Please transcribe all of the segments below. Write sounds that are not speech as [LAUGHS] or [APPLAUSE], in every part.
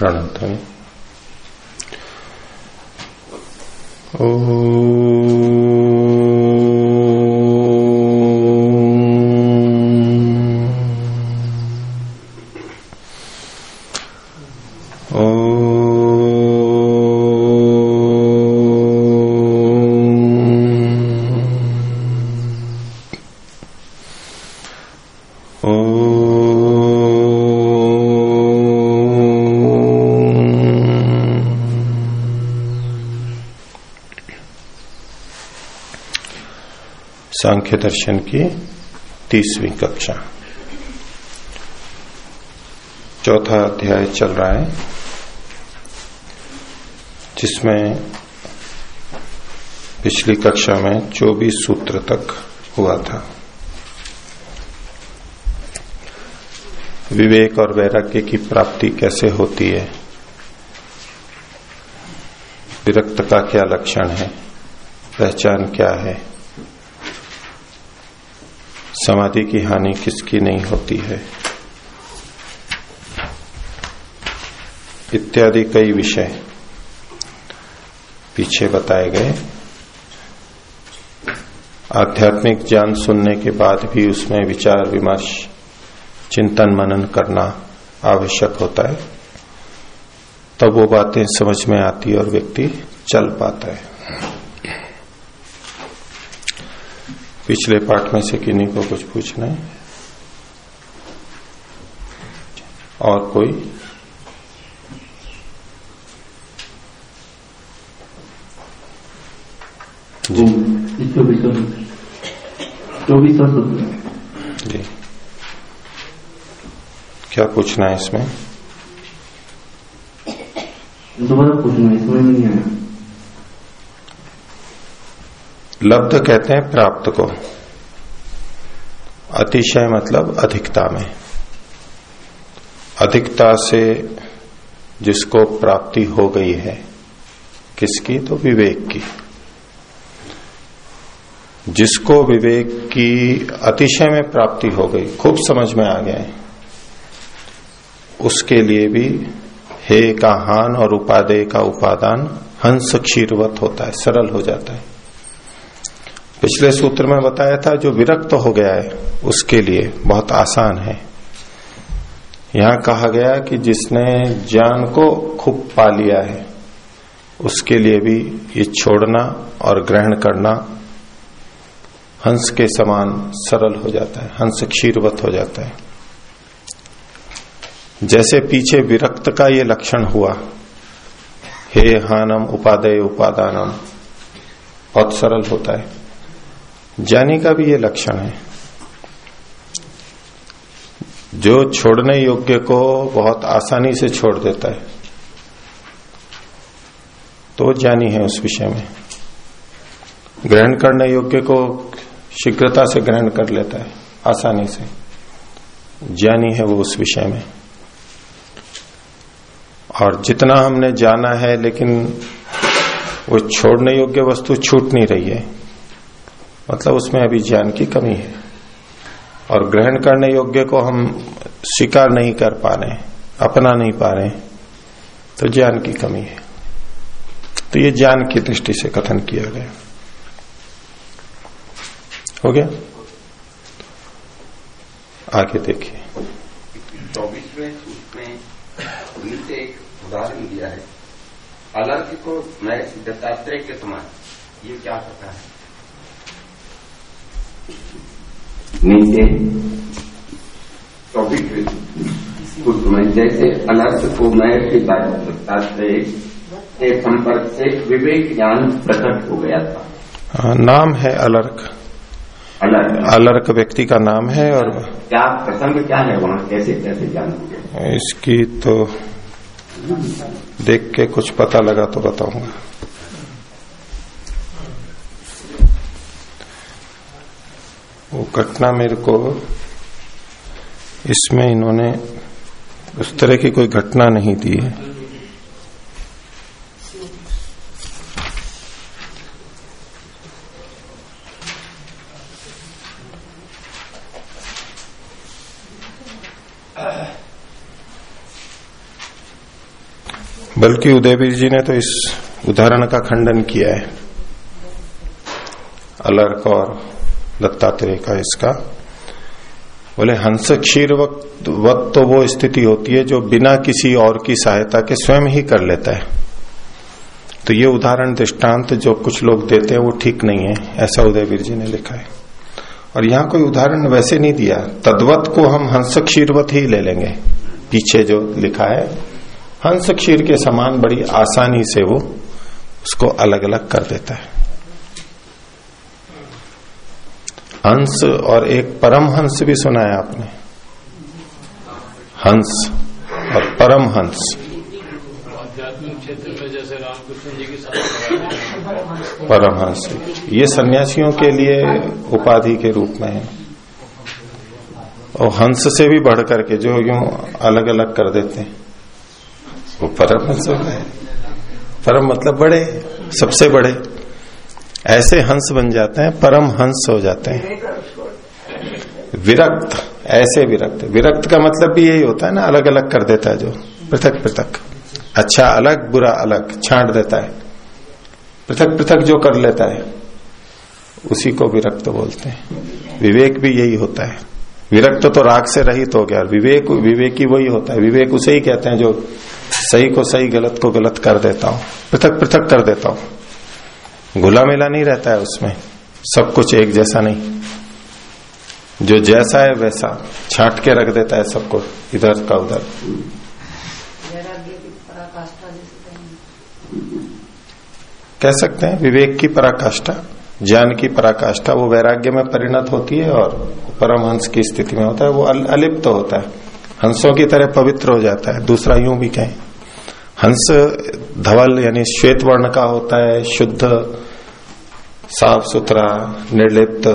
प्रणतम ओ सांख्य दर्शन की तीसवीं कक्षा। चौथा अध्याय चल रहा है, जिसमें पिछली कक्षा में 24 सूत्र तक हुआ था। विवेक और वैराग्य की प्राप्ति कैसे होती है? विरक्त का क्या लक्षण है? पहचान क्या है? समाधि की हानि किसकी नहीं होती है? इत्यादि कई विषय पीछे बताए गए। आध्यात्मिक ज्ञान सुनने के बाद भी उसमें विचार विमर्श, चिंतन मनन करना आवश्यक होता है। तब वो बातें समझ में आती है और व्यक्ति चल पाता है। पिछले पाठ में से किन्हीं को कुछ पूछना है? और कोई? चौबीस जी क्या पूछना है इसमें? दोबारा पूछना है समझ में नहीं आया। लब्ध कहते हैं प्राप्त को। अतिशय मतलब अधिकता में। अधिकता से जिसको प्राप्ति हो गई है, किसकी? तो विवेक की। जिसको विवेक की अतिशय में प्राप्ति हो गई, खूब समझ में आ है। उसके लिए भी हे का हान और उपादेय का उपादान हंस क्षीरवत होता है, सरल हो जाता है। पिछले सूत्र में बताया था, जो विरक्त हो गया है, उसके लिए बहुत आसान है। यहाँ कहा गया कि जिसने ज्ञान को खूब पा लिया है, उसके लिए भी ये छोड़ना और ग्रहण करना हंस के समान सरल हो जाता है, हंस क्षीरवत हो जाता है। जैसे पीछे विरक्त का ये लक्षण हुआ, हे हानम उपादय उपादानम, बहुत सरल होता है। ज्ञानी का भी ये लक्षण है। जो छोड़ने योग्य को बहुत आसानी से छोड़ देता है तो ज्ञानी है उस विषय में। ग्रहण करने योग्य को शीघ्रता से ग्रहण कर लेता है, आसानी से। ज्ञानी है वो उस विषय में। और जितना हमने जाना है, लेकिन वो छोड़ने योग्य वस्तु छूट नहीं रही है। मतलब उसमें अभी ज्ञान की कमी है। और ग्रहण करने योग्य को हम स्वीकार नहीं कर पा रहे अपना नहीं पा रहे तो ज्ञान की कमी है। तो ये ज्ञान की दृष्टि से कथन किया गया। हो गया? आगे देखिए। चौबीसवें सूत्र एक उदाहरण दिया है। अलर्घ को मैं दत्तात्रेय के समान, ये क्या करता है? नीचे चौबीसवें सूत्र में जैसे अलर्घ को मैं के दत्तात्रेय के संपर्क से विवेक ज्ञान प्रकट हो गया था। नाम है अलर्क। अलर्घ अलर्क व्यक्ति का नाम है और क्या प्रसंग क्या है वहाँ? कैसे कैसे ज्ञान हो गया इसकी तो देख के कुछ पता लगा तो बताऊँगा। वो घटना मेरे को, इसमें इन्होंने उस तरह की कोई घटना नहीं दी है। बल्कि उदयवीर जी ने तो इस उदाहरण का खंडन किया है। अलर्क और दत्तात्रेय का इसका। बोले हंस क्षीर वक्त वक्त तो वो स्थिति होती है जो बिना किसी और की सहायता के स्वयं ही कर लेता है। तो ये उदाहरण दृष्टांत जो कुछ लोग देते हैं, वो ठीक नहीं है, ऐसा उदयवीर जी ने लिखा है। और यहाँ कोई उदाहरण वैसे नहीं दिया, तद्वत को हम हंस क्षीरवत ही ले लेंगे। पीछे जो लिखा है हंस क्षीर के समान बड़ी आसानी से वो उसको अलग अलग कर देता है। हंस और एक परम हंस भी सुना है आपने। हंस और परम हंस। आध्यात्मिक क्षेत्र में जैसे रामकृष्ण जी की परमहंस ये सन्यासियों के लिए उपाधि के रूप में है। और हंस से भी बढ़ करके जो यूँ अलग अलग कर देते हैं। वो परमहंस है। परम मतलब बड़े सबसे बड़े। ऐसे हंस बन जाते हैं, परम हंस हो जाते हैं। विरक्त, ऐसे विरक्त। विरक्त का मतलब भी यही होता है ना अलग अलग कर देता है जो, पृथक पृथक। अच्छा अलग, बुरा अलग, छांट देता है। पृथक पृथक जो कर लेता है, उसी को विरक्त बोलते हैं। विवेक भी यही होता है। विरक्त तो राग से रहित हो गया, और विवेक, विवेकी वही होता है। विवेक उसे ही कहते हैं जो सही को सही, गलत को गलत कर देता हूँ। पृथक पृथक कर देता हूँ। घुला मिला नहीं रहता है उसमें। सब कुछ एक जैसा नहीं। जो जैसा है वैसा। छांट के रख देता है सबको, इधर का उधर। कह सकते हैं, विवेक की पराकाष्ठा, ज्ञान की पराकाष्ठा, वो वैराग्य में परिणत होती है और परमहंस की स्थिति में होता है, वो अल- अलिप्त होता है। हंसों की तरह पवित्र हो जाता है। दूसरा यूँ भी कहें। हंस, धवल यानी श्वेत वर्ण का होता है, शुद्ध, साफ़ सुथरा, निर्लिप्त,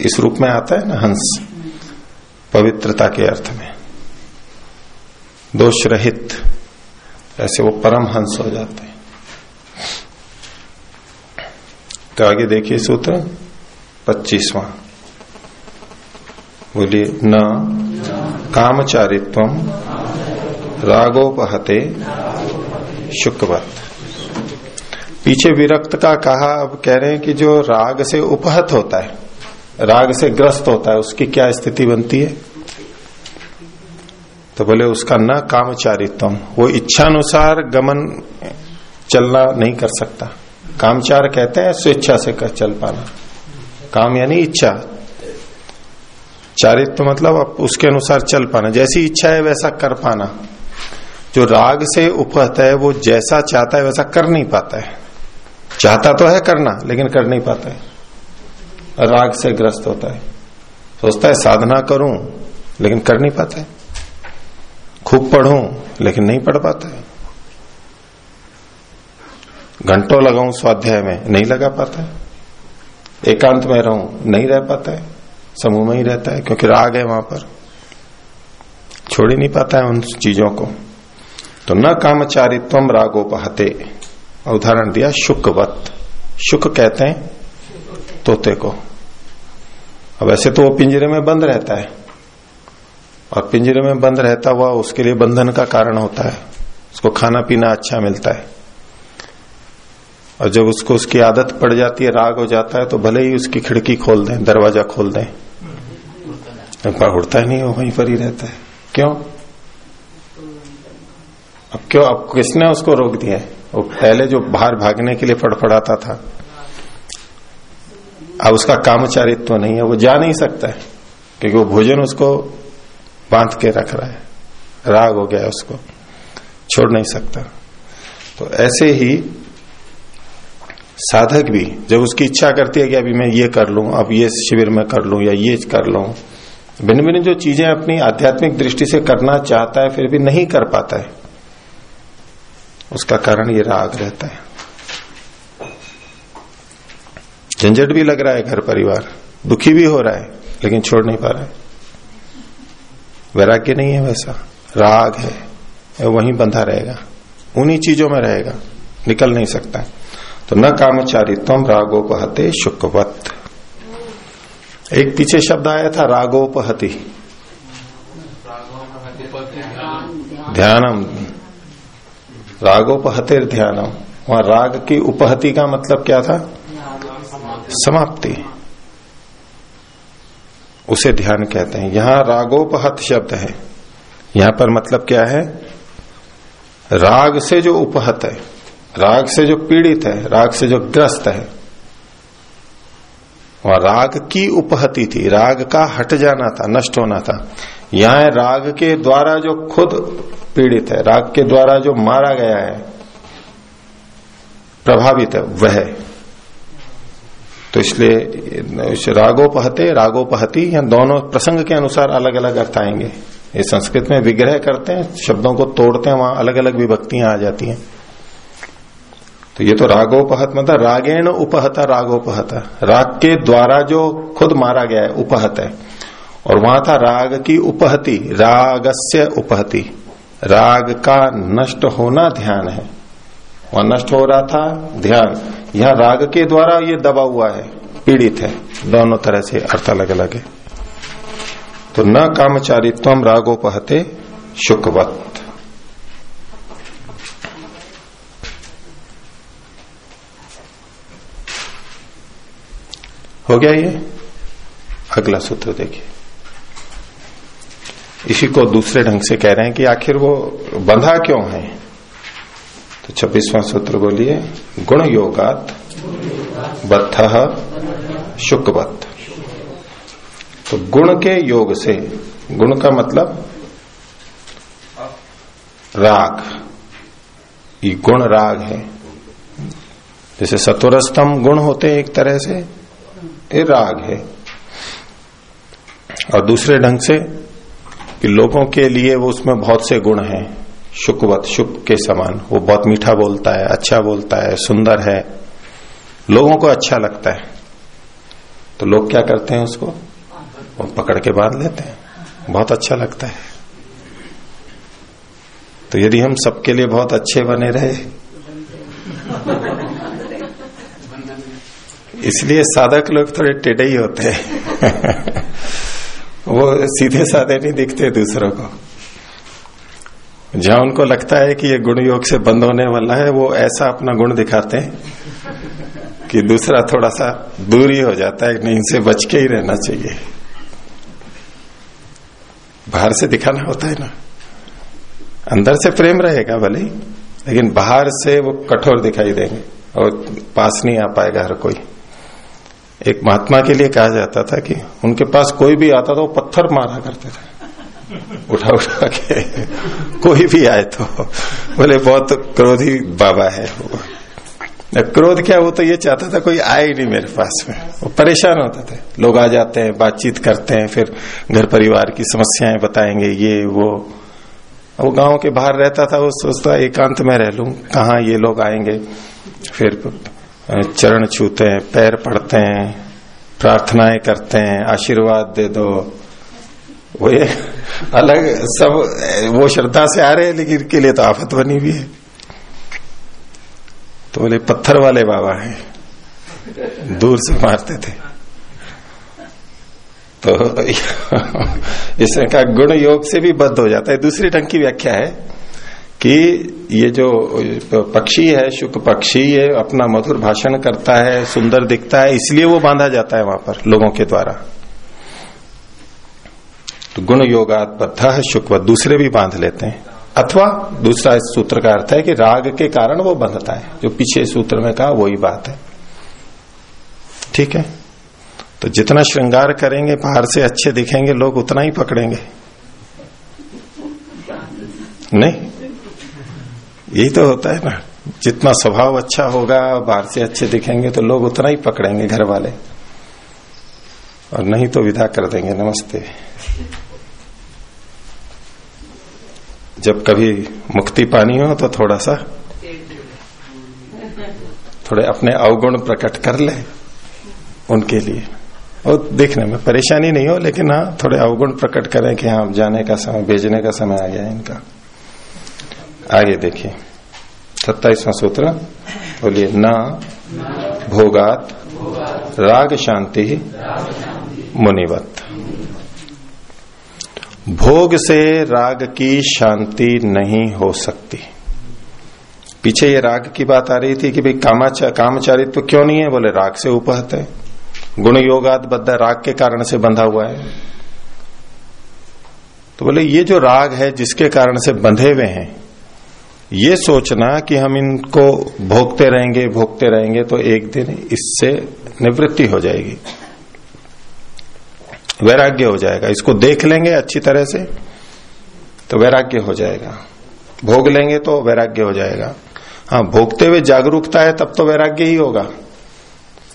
इस रूप में आता है ना हंस, पवित्रता के अर्थ में। दोष रहित ऐसे वो परम हंस हो जाते हैं। तो आगे देखिए सूत्र, पच्चीसवां। बोलिए, न, कामचारित्व, रागोपहते शुकवत पीछे विरक्त का कहा, अब कह रहे हैं कि जो राग से उपहत होता है, राग से ग्रस्त होता है, उसकी क्या स्थिति बनती है? तो बोले, उसका न कामचारित्व वो इच्छानुसार गमन चलना नहीं कर सकता। कामचार कहते हैं, स्वेच्छा से कर चल पाना। काम यानी इच्छा। चारित्व मतलब उसके अनुसार चल पाना। जैसी इच्छा है, वैसा कर पाना। जो राग से उपहत है, वो जैसा चाहता है वैसा कर नहीं पाता है। चाहता तो है करना, लेकिन कर नहीं पाता है। राग से ग्रस्त होता है। सोचता है, साधना करूँ, लेकिन कर नहीं पाता है। खूब पढ़ूं, लेकिन नहीं पढ़ पाता है। घंटों लगाऊँ स्वाध्याय में, नहीं लगा पाता है। एकांत में रहूँ, नहीं रह पाता है। समूह में ही रहता है, क्योंकि राग है वहाँ पर। छोड़ ही नहीं पाता है उन चीज़ों को। तो न कामचारित्व रागोपहते। उदाहरण दिया, शुकवत। शुक कहते हैं, तोते को। अब ऐसे तो वो पिंजरे में बंद रहता है। और पिंजरे में बंद रहता हुआ उसके लिए बंधन का कारण होता है। उसको खाना पीना अच्छा मिलता है। और जब उसको उसकी आदत पड़ जाती है, राग हो जाता है तो भले ही उसकी खिड़की खोल दें, दरवाज़ा खोल दें। उड़ता नहीं, वो वहीं पर ही रहता है। क्यों? अब क्यों, अब किसने उसको रोक दिया है? वो पहले जो बाहर भागने के लिए फड़फड़ाता था। अब उसका कामचारित्व तो नहीं है, वो जा नहीं सकता है, क्योंकि वो भोजन उसको बाँध के रख रहा है। राग हो गया उसको, छोड़ नहीं सकता। तो ऐसे ही साधक भी, जब उसकी इच्छा करती है कि अभी मैं ये कर लू, अब ये शिविर में कर लू या ये कर लूँ भिन्न भिन्न जो चीज़ें अपनी आध्यात्मिक दृष्टि से करना चाहता है, फिर भी नहीं कर पाता है। उसका कारण ये राग रहता है। झंझट भी लग रहा है घर परिवार। दुखी भी हो रहा है, लेकिन छोड़ नहीं पा रहा है। वैराग्य नहीं है वैसा। राग है वहीं बंधा रहेगा। उन्हीं चीज़ों में रहेगा, निकल नहीं सकता। तो न कामचारी कामचारित्व रागोपहते शुकवत। एक पीछे शब्द आया था, रागोपहति। ध्यानम। रागोपहतिर ध्यानम वहाँ राग की उपहति का मतलब क्या था? समाप्ति। उसे ध्यान कहते हैं। यहाँ रागोपहत शब्द है। यहाँ पर मतलब क्या है? राग से जो उपहत है, राग से जो पीड़ित है, राग से जो ग्रस्त है, वह राग की उपहति थी। राग का हट जाना था, नष्ट होना था। यहाँ राग के द्वारा जो खुद पीड़ित है। राग के द्वारा जो मारा गया है, प्रभावित है, वह तो इसलिए रागोपहते, रागोपहति या दोनों प्रसंग के अनुसार अलग अलग अर्थ आएँगे। ये संस्कृत में विग्रह करते हैं, शब्दों को तोड़ते हैं, वहाँ अलग अलग विभक्तियाँ आ जाती हैं। तो ये तो रागोपहत मतलब रागेण उपहता, रागोपहता। राग के द्वारा जो खुद मारा गया है, उपहत है। और वहाँ था राग की उपहति, रागस्य उपहति। राग का नष्ट होना ध्यान है। वहाँ नष्ट हो रहा था, ध्यान। यहाँ राग के द्वारा ये दबा हुआ है, पीड़ित है। दोनों तरह से अर्थ अलग अलग है। तो न कामचारित्व रागोपहते शुकवत। हो गया ये? अगला सूत्र देखिए। इसी को दूसरे ढंग से कह रहे हैं कि आखिर वो बंधा क्यों है? तो छब्बीसवां सूत्र बोलिए, गुण योगात बद्ध शुकवत तो गुण के योग से, गुण का मतलब राग। ये गुण राग है। जैसे सतुरस्तम गुण होते हैं एक तरह से, ये राग है। और दूसरे ढंग से कि लोगों के लिए वो उसमें बहुत से गुण हैं। शुकवत, शुक के समान। वो बहुत मीठा बोलता है अच्छा बोलता है, सुंदर है। लोगों को अच्छा लगता है। तो लोग क्या करते हैं उसको? वो पकड़ के बाँध लेते हैं। बहुत अच्छा लगता है। तो यदि हम सबके लिए बहुत अच्छे बने रहे, इसलिए साधक लोग थोड़े टेढ़े ही होते हैं। [LAUGHS] वो सीधे साधे नहीं दिखते दूसरों को। जहाँ उनको लगता है कि ये गुण योग से बंद होने वाला है, वो ऐसा अपना गुण दिखाते हैं कि दूसरा थोड़ा सा दूर ही हो जाता है नहीं, इनसे बच के ही रहना चाहिए। बाहर से दिखाना होता है ना। अंदर से प्रेम रहेगा भले, लेकिन बाहर से वो कठोर दिखाई देंगे और पास नहीं आ पाएगा हर कोई। एक महात्मा के लिए कहा जाता था कि उनके पास कोई भी आता था वो पत्थर मारा करते थे। उठा उठा के कोई भी आए तो बोले, बहुत क्रोधी बाबा है वो। क्रोध क्या, वो तो ये चाहता था कोई आए ही नहीं मेरे पास में। वो परेशान होते थे। लोग आ जाते हैं, बातचीत करते हैं, फिर घर परिवार की समस्याएँ बताएँगे, ये, वो। वो गाँव के बाहर रहता था, वो सोचता, एकांत में रह लू, कहा ये लोग आएँगे? फिर चरण छूते हैं, पैर पड़ते हैं, प्रार्थनाएँ करते हैं, आशीर्वाद दे दो। वो ये अलग सब, वो श्रद्धा से आ रहे हैं, लेकिन के लिए तो आफत बनी हुई है। तो बोले, पत्थर वाले बाबा हैं। दूर से मारते थे। तो [LAUGHS] इसका गुण योग से भी बद्ध हो जाता है। दूसरी ढंग की व्याख्या है। कि ये जो पक्षी है, शुक पक्षी, ये अपना मधुर भाषण करता है, सुंदर दिखता है, इसलिए वो बांधा जाता है वहाँ पर, लोगों के द्वारा। तो गुण योगात बद्ध शुक्व, दूसरे भी बाँध लेते हैं। अथवा दूसरा इस सूत्र का अर्थ है कि राग के कारण वो बंधता है। जो पीछे सूत्र में कहा, वही बात है। ठीक है? तो जितना श्रृंगार करेंगे, बाहर से अच्छे दिखेंगे, लोग उतना ही पकड़ेंगे। नहीं? यही तो होता है ना। जितना स्वभाव अच्छा होगा, बाहर से अच्छे दिखेंगे तो लोग उतना ही पकड़ेंगे घर वाले। और नहीं तो विदा कर देंगे, नमस्ते। जब कभी मुक्ति पानी हो तो थोड़ा सा थोड़े अपने अवगुण प्रकट कर ले उनके लिए। और देखने में परेशानी नहीं हो, लेकिन हाँ थोड़े अवगुण प्रकट करें कि हाँ जाने का समय, भेजने का समय आ गया इनका। आगे देखिए। सत्ताईसवां सूत्र, बोलिए, न भोगात, राग शांति मुनिवत। भोग से राग की शांति नहीं हो सकती। पीछे ये राग की बात आ रही थी कि भाई कामाचा कामचारित्व तो क्यों नहीं है? बोले, राग से उपहत है। गुण योगात बद्ध राग के कारण से बंधा हुआ है। तो बोले, ये जो राग है जिसके कारण से बंधे हुए हैं ये सोचना कि हम इनको भोगते रहेंगे भोगते रहेंगे तो एक दिन इससे निवृत्ति हो जाएगी। वैराग्य हो जाएगा। इसको देख लेंगे अच्छी तरह से तो वैराग्य हो जाएगा। भोग लेंगे तो वैराग्य हो जाएगा। हाँ भोगते हुए जागरूकता है तब तो वैराग्य ही होगा।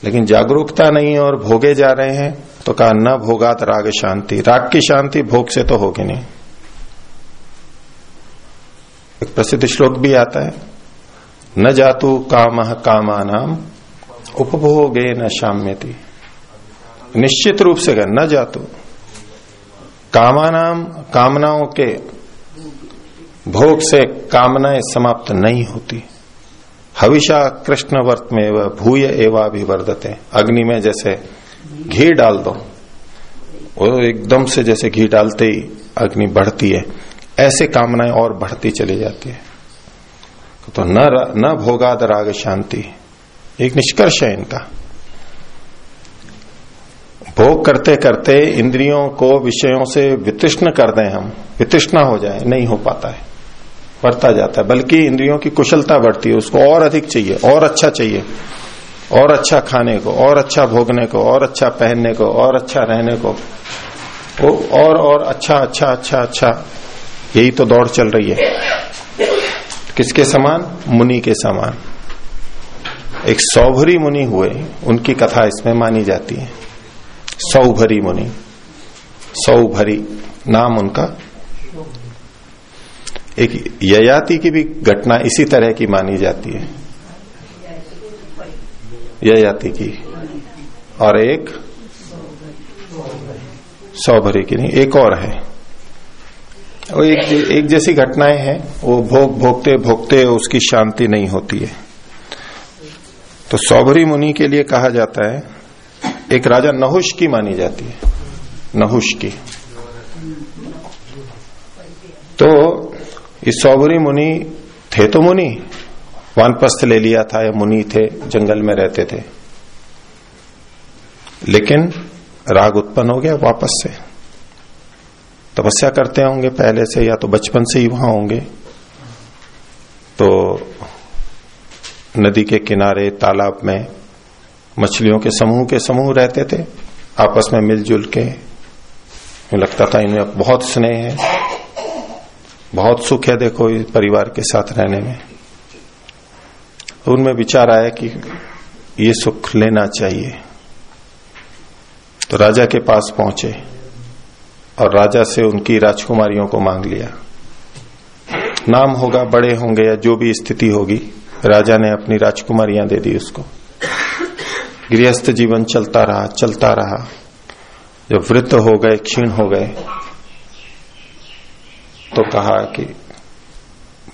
लेकिन जागरूकता नहीं और भोगे जा रहे हैं तो कहा, न भोगात राग शांति। राग की शांति भोग से तो होगी नहीं। एक प्रसिद्ध श्लोक भी आता है। न जातु काम कामा नाम उपभोगे न शाम्यति। निश्चित रूप से न जातु, कामानाम, कामनाओं के भोग से कामनाएँ समाप्त नहीं होती। हविषा कृष्ण वर्त में वह भूय एवा भी वर्धते अग्नि में जैसे घी डाल दो, वो एकदम से जैसे घी डालते ही अग्नि बढ़ती है। ऐसे कामनाएँ और बढ़ती चली जाती है। तो न न भोगाद राग शांति, एक निष्कर्ष है इनका। भोग करते करते इंद्रियों को विषयों से वितृष्ण कर दें हम, वितृष्णा हो जाए, नहीं हो पाता है, बढ़ता जाता है। बल्कि इंद्रियों की कुशलता बढ़ती है, उसको और अधिक चाहिए, और अच्छा चाहिए, और अच्छा खाने को, और अच्छा भोगने को, और अच्छा पहनने को, और अच्छा रहने को और और अच्छा अच्छा अच्छा अच्छा। यही तो दौड़ चल रही है। किसके समान? मुनि के समान। एक सौभरी मुनि हुए, उनकी कथा इसमें मानी जाती है। सौभरी मुनि। सौभरी नाम उनका। एक ययाति की भी घटना इसी तरह की मानी जाती है। ययाति की। और एक सौभरी की नहीं, एक और है। वो एक एक जैसी घटनाएँ हैं, वो भोग, भोगते भोगते उसकी शांति नहीं होती है। तो सौभरी मुनि के लिए कहा जाता है, एक राजा नहुष की मानी जाती है। नहुष की। तो इस सौबरी मुनि थे तो मुनि, वानप्रस्थ ले लिया था, या मुनि थे, जंगल में रहते थे। लेकिन राग उत्पन्न हो गया वापस से। तपस्या करते होंगे पहले से, या तो बचपन से ही वहाँ होंगे। तो नदी के किनारे, तालाब में मछलियों के समूह के समूह रहते थे, आपस में मिलजुल के। लगता था इनमें बहुत स्नेह है, बहुत सुख है देखो इस परिवार के साथ रहने में। तो उनमें विचार आया कि ये सुख लेना चाहिए। तो राजा के पास पहुँचे। और राजा से उनकी राजकुमारियों को मांग लिया। नाम होगा, बड़े होंगे या जो भी स्थिति होगी, राजा ने अपनी राजकुमारियाँ दे दी उसको। गृहस्थ जीवन चलता रहा चलता रहा। जब वृद्ध हो गए, क्षीण हो गए तो कहा कि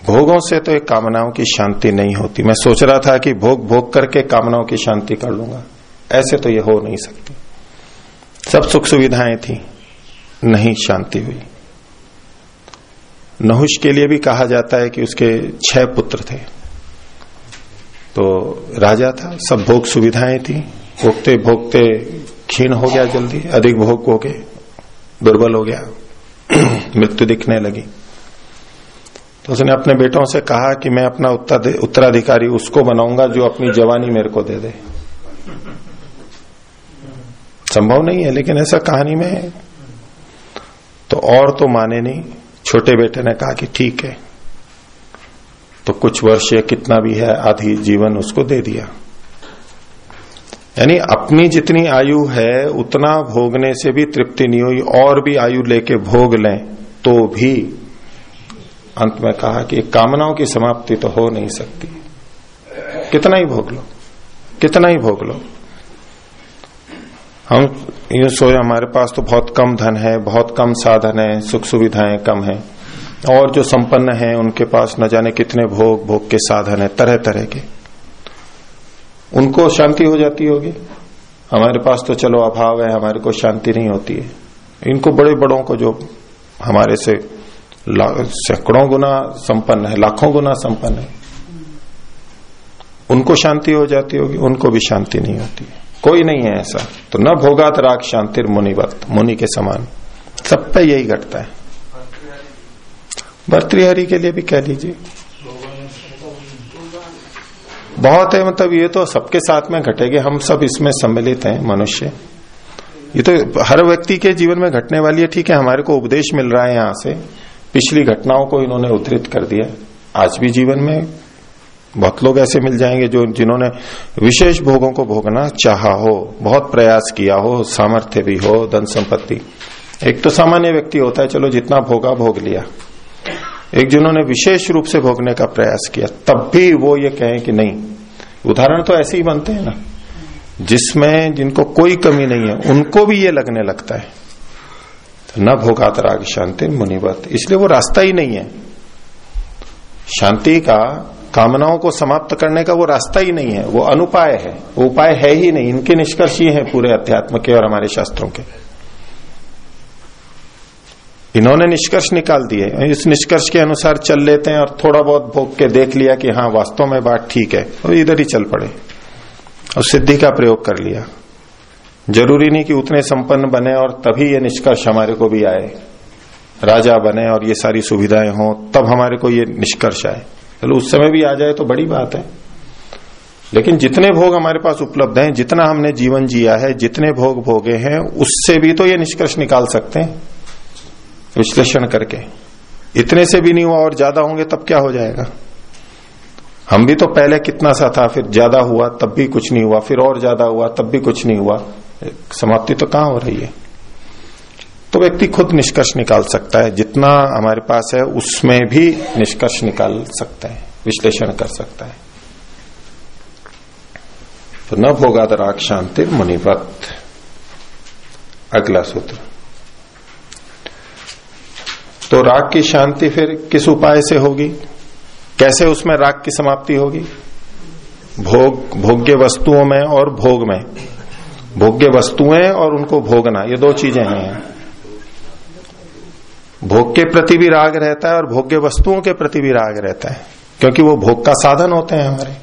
भोगों से तो एक कामनाओं की शांति नहीं होती। मैं सोच रहा था कि भोग भोग करके कामनाओं की शांति कर लूँगा। ऐसे तो ये हो नहीं सकती। सब सुख सुविधाएँ थी। नहीं शांति हुई। नहुष के लिए भी कहा जाता है कि उसके छह पुत्र थे। तो राजा था, सब भोग सुविधाएँ थी। भोगते भोगते क्षीण हो गया जल्दी, अधिक भोग हो गए, दुर्बल हो गया, [CLEARS THROAT] मृत्यु दिखने लगी। तो उसने अपने बेटों से कहा कि मैं अपना उत्तराधिकारी उसको बनाऊँगा जो अपनी जवानी मेरे को दे दे। संभव नहीं है, लेकिन ऐसा कहानी में तो और तो माने नहीं। छोटे बेटे ने कहा कि ठीक है। तो कुछ वर्ष या कितना भी है, आधी जीवन उसको दे दिया। यानी अपनी जितनी आयु है, उतना भोगने से भी तृप्ति नहीं हुई, और भी आयु लेके भोग लें तो भी अंत में कहा कि कामनाओं की समाप्ति तो हो नहीं सकती। कितना ही भोग लो, कितना ही भोग लो। हम यूँ सोए, हमारे पास तो बहुत कम धन है, बहुत कम साधन है, सुख सुविधाएँ कम है। और जो संपन्न है, उनके पास न जाने कितने भोग भोग के साधन है तरह तरह के। उनको शांति हो जाती होगी? हमारे पास तो चलो, अभाव है, हमारे को शांति नहीं होती है। इनको बड़े बड़ों को जो हमारे से सैकड़ों गुना संपन्न है, लाखों गुना संपन्न है, उनको शांति हो जाती होगी, उनको भी शांति नहीं होती है। कोई नहीं है ऐसा। तो न भोगात राग शांतिर मुनिवत मुनि के समान। सब पे यही घटता है। भर्तृहरि के लिए भी कह लीजिए। बहुत है मतलब ये तो सबके साथ में घटेगी। हम सब इसमें सम्मिलित हैं, मनुष्य। ये तो हर व्यक्ति के जीवन में घटने वाली है, ठीक है, हमारे को उपदेश मिल रहा है यहाँ से। पिछली घटनाओं को इन्होंने उद्धृत कर दिया। आज भी जीवन में बहुत लोग ऐसे मिल जाएँगे जो जिन्होंने विशेष भोगों को भोगना चाहा हो, बहुत प्रयास किया हो, सामर्थ्य भी हो, धन संपत्ति। एक तो सामान्य व्यक्ति होता है, चलो जितना भोगा भोग लिया। एक जिन्होंने विशेष रूप से भोगने का प्रयास किया, तब भी वो ये कहें कि नहीं। उदाहरण तो ऐसे ही बनते हैं ना। जिसमें जिनको कोई कमी नहीं है, उनको भी ये लगने लगता है। तो न भोगात राग शांति मुनिवत इसलिए वो रास्ता ही नहीं है। शांति का कामनाओं को समाप्त करने का वो रास्ता ही नहीं है, वो अनुपाय है। वो उपाय है ही नहीं, इनके निष्कर्ष ही है पूरे अध्यात्म के और हमारे शास्त्रों के। इन्होंने निष्कर्ष निकाल दिए। इस निष्कर्ष के अनुसार चल लेते हैं और थोड़ा बहुत भोग के देख लिया कि हाँ वास्तव में बात ठीक है, और इधर ही चल पड़े। और सिद्धि का प्रयोग कर लिया। ज़रूरी नहीं कि उतने संपन्न बने और तभी ये निष्कर्ष हमारे को भी आए। राजा बने और ये सारी सुविधाएँ हों, तब हमारे को ये निष्कर्ष आए। चलो उस समय भी आ जाए तो बड़ी बात है। लेकिन जितने भोग हमारे पास उपलब्ध हैं, जितना हमने जीवन जिया है, जितने भोग भोगे हैं, उससे भी तो ये निष्कर्ष निकाल सकते हैं, विश्लेषण करके। इतने से भी नहीं हुआ और ज़्यादा होंगे तब क्या हो जाएगा? हम भी तो पहले कितना सा था, फिर ज़्यादा हुआ, तब भी कुछ नहीं हुआ, फिर और ज़्यादा हुआ, तब भी कुछ नहीं हुआ। समाप्ति तो कहाँ हो रही है? तो व्यक्ति खुद निष्कर्ष निकाल सकता है। जितना हमारे पास है, उसमें भी निष्कर्ष निकाल सकता है, विश्लेषण कर सकता है। तो न भोगाद राग शांति मुनिवत अगला सूत्र। तो राग की शांति फिर किस उपाय से होगी? कैसे उसमें राग की समाप्ति होगी? भोग, भोग्य वस्तुओं में और भोग में। भोग्य वस्तुएँ और उनको भोगना, ये दो चीज़ें हैं। भोग के प्रति भी राग रहता है और भोग्य वस्तुओं के प्रति भी राग रहता है, क्योंकि वो भोग का साधन होते हैं हमारे।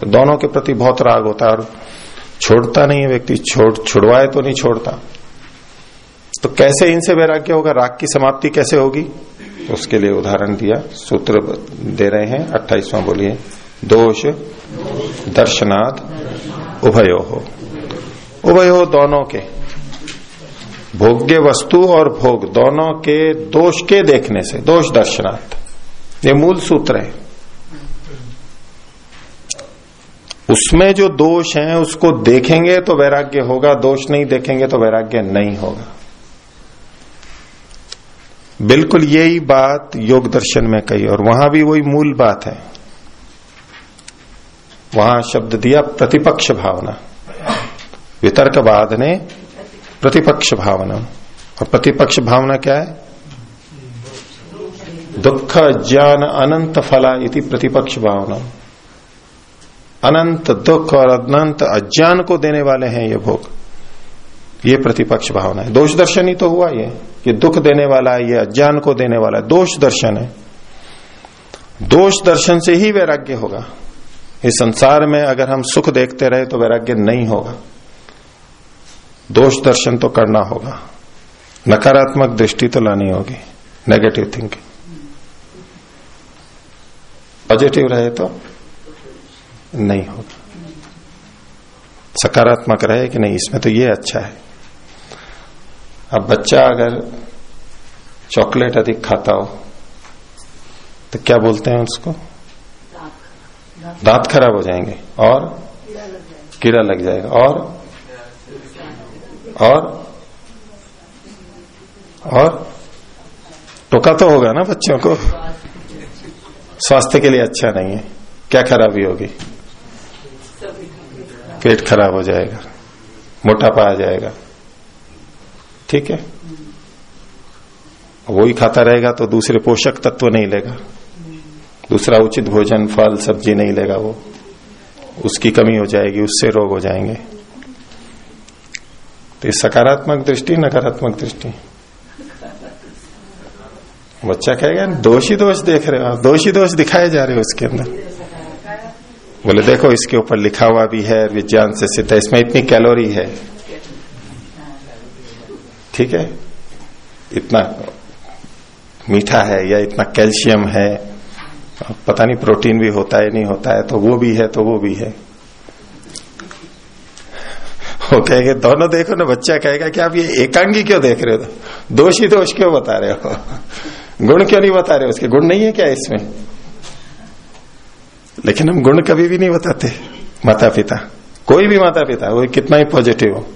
तो दोनों के प्रति बहुत राग होता है और छोड़ता नहीं है व्यक्ति, छोड़, छुड़वाए तो नहीं छोड़ता। तो कैसे इनसे वैराग्य होगा? राग की समाप्ति कैसे होगी? तो उसके लिए उदाहरण दिया, सूत्र दे रहे हैं, अट्ठाईसवां बोलिए, दोष दर्शनाथ उभयो। हो उभयो दोनों के। भोग्य वस्तु और भोग, दोनों के दोष के देखने से, दोष दर्शनार्थ। ये मूल सूत्र है। उसमें जो दोष है, उसको देखेंगे तो वैराग्य होगा, दोष नहीं देखेंगे तो वैराग्य नहीं होगा। बिल्कुल यही बात योग दर्शन में कही, और वहाँ भी वही मूल बात है। वहाँ शब्द दिया प्रतिपक्ष भावना। वितर्कवाद ने प्रतिपक्ष भावना। और प्रतिपक्ष भावना क्या है? दुख, ज्ञान, अनंत फला इति प्रतिपक्ष भावना। अनंत दुख और अनंत अज्ञान को देने वाले हैं ये भोग। ये प्रतिपक्ष भावना है। दोष दर्शन ही तो हुआ ये, कि दुख देने वाला है, ये अज्ञान को देने वाला है। दोष दर्शन है। दोष दर्शन से ही वैराग्य होगा। इस संसार में अगर हम सुख देखते रहे तो वैराग्य नहीं होगा। दोष दर्शन तो करना होगा। नकारात्मक दृष्टि तो लानी होगी नेगेटिव थिंकिंग पॉजिटिव रहे तो नहीं होगा। सकारात्मक रहे कि नहीं इसमें तो ये अच्छा है। अब बच्चा अगर चॉकलेट अधिक खाता हो तो क्या बोलते हैं उसको? दांत खराब। हो जाएँगे और कीड़ा लग जाएगा। और और और टोका तो होगा ना बच्चों को। स्वास्थ्य के लिए अच्छा नहीं है। क्या खराबी होगी? पेट खराब हो जाएगा, मोटापा आ जाएगा। ठीक है? वो ही खाता रहेगा तो दूसरे पोषक तत्व नहीं लेगा। दूसरा उचित भोजन, फल, सब्ज़ी नहीं लेगा वो। उसकी कमी हो जाएगी, उससे रोग हो जाएँगे। तो सकारात्मक दृष्टि, नकारात्मक दृष्टि। बच्चा कहेगा, दोषी दोष देख रहे हो आप दोषी दोष दिखाए जा रहे हो उसके अंदर। बोले, देखो, इसके ऊपर लिखा हुआ भी है, विज्ञान से सिद्ध है, इसमें इतनी कैलोरी है। ठीक है? इतना मीठा है या इतना कैल्शियम है, पता नहीं, प्रोटीन भी होता है, नहीं होता है तो वो भी है तो वो भी है। वो कहेंगे, दोनों देखो ना, बच्चा कहेगा कि आप ये एकांगी क्यों देख रहे हो? दोष ही दोष क्यों बता रहे हो? गुण क्यों नहीं बता रहे उसके गुण नहीं है क्या इसमें? लेकिन हम गुण कभी भी नहीं बताते माता पिता कोई भी माता पिता वो कितना ही पॉजिटिव हो।